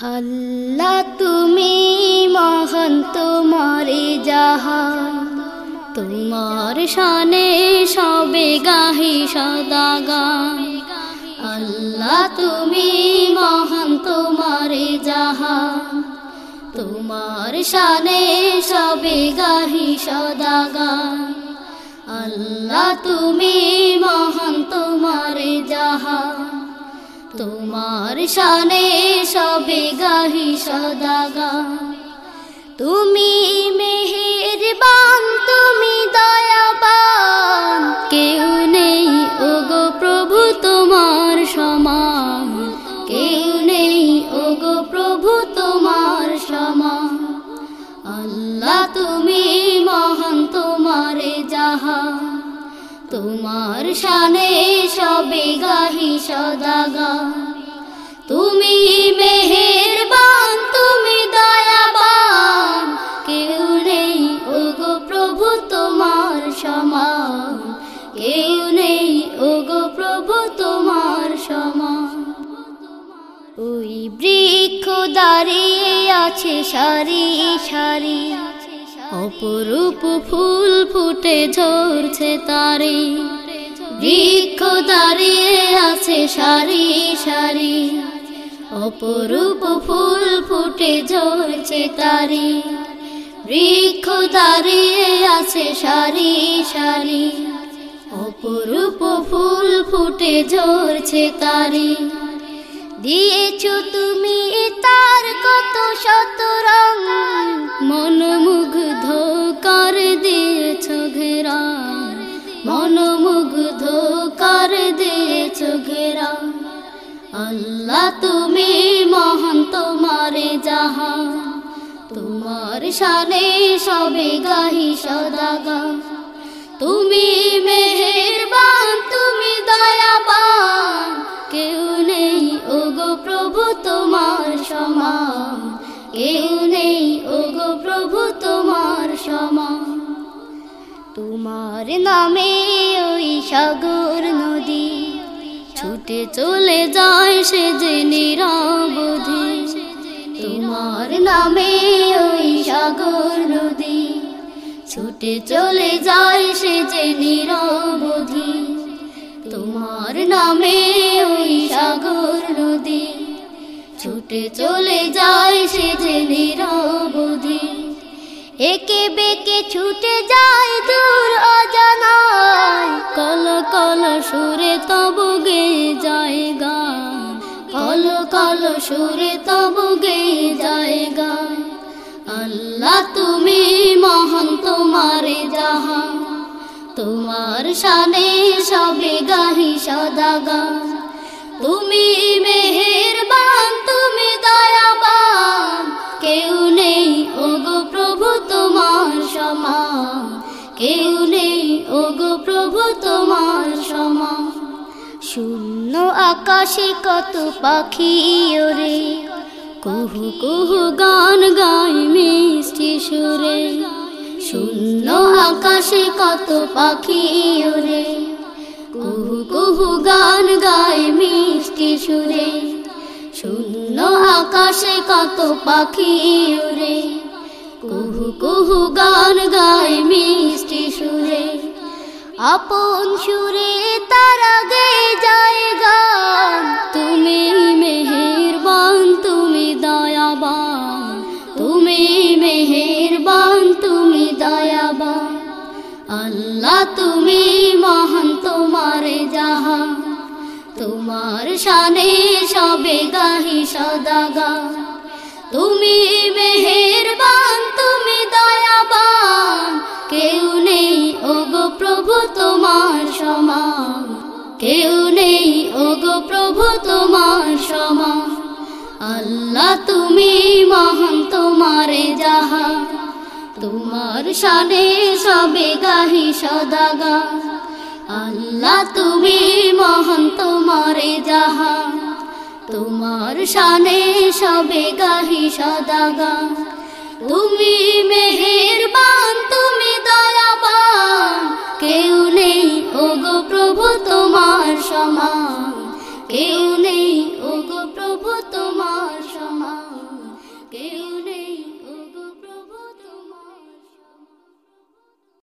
আল্লাহ তুমি মহান তোমারে যাহা। তোমার শানে সবে গাহি সদাগা আল্লাহ তুমি মহান তোমারে যাহা। তোমার শানে সবে গাহি সদাগা আল্লাহ তুমি মহান তোমারে যাহা। তোমার শানে সবে গাহি সদাগা তুমি মেহেরবান, তুমি দয়াবান। কেউ নেই, ওগো প্রভু তোমার সমান। কেউ নেই, ওগো প্রভু তোমার সমান। আল্লাহ তুমি মহান, তোমারে যাহা। তোমার শানে সবে গাহি সদাগা তুমি মেহেরবান, তুমি দয়াবান। কেউ নেই প্রভু তোমার সমান। কেউ নেই প্রভু তোমার সমান। ওই বৃক্ষ দাঁড়িয়ে আছে সারি সারি। অপরূপ ফুল ফুটে ঝরছে তারে। বৃক্ষ দাঁড়িয়ে সারি সারি, অপরূপ ফুল ফুটে ঝরছে তারি। বৃক্ষ দাঁড়িয়ে আছে সারি সারি, অপরূপ ফুল ফুটে ঝরছে তারি। দিয়েছ তুমি তার কত শত রং, মনমুগ্ধ কর দিয়েছ ঘেরা। মনমুগ্ধ কর দিয়েছ ঘেরা। আল্লাহ, তুমি মহান তোমারে যাহা। তোমার শানে সবে গাহি সদাগা। তুমি মেহেরবান, তুমি দয়াবান। কেউ নেই, ওগো প্রভু, তোমার সমান। কেউ নেই, ওগো প্রভু, তোমার সমান। তোমার নামে সাগর নদী, ছুটে চলে যায় সে যে নিরাবধি তোমার নামে ওই সাগর নদী, ছুটে চলে যায় সে যে নিরবধি তোমার নামে ওই সাগর নদী, ছুটে চলে যায় সে যে নিরবধি একে বেকে ছুটে যায় দূর সুরে তব গে যায় গান। আল্লাহ, তুমি মহান তোমারে যাহা তোমার শানে সবে গাহি সদাগা তুমি মেহেরবান, তুমি দয়াবান। কেউ নেই, ওগো প্রভু, তোমার সমান। কেউ নেই, ওগো প্রভু, তোমার সমান। শূন্য আকাশে কত পাখি ওরে? কুহু কুহু গান গাই মিষ্টি সুরে। শূন্য আকাশে কত পাখি ওরে? কুহু কুহু গান গায় মিষ্টি সুরে। শূন্য আকাশে কত পাখি ওরে? কুহু কুহু গান গায় আপন সুরে তারা গে যায় গান। তুমি মেহেরবান, তুমি দয়াবান। তুমি মেহেরবান, তুমি দয়াবান। আল্লাহ, তুমি মহান, তোমারে যাহা তোমার শানে সবে গাহি সদাগা। তুমি মেহেরবান তোমার সমান। আল্লাহ, তুমি মহান, তোমারে যাহা। তোমার শানে সবে গাহি সদাগা। আল্লাহ, তুমি মহান, তোমারে যাহা। তোমার শানে সবে গাহি সদাগা। তুমি মেহেরবান, তুমি দয়াবান। কেউ নেই, ওগো প্রভু, তোমার সমান। কেউ নেই। ওগো প্রভু তো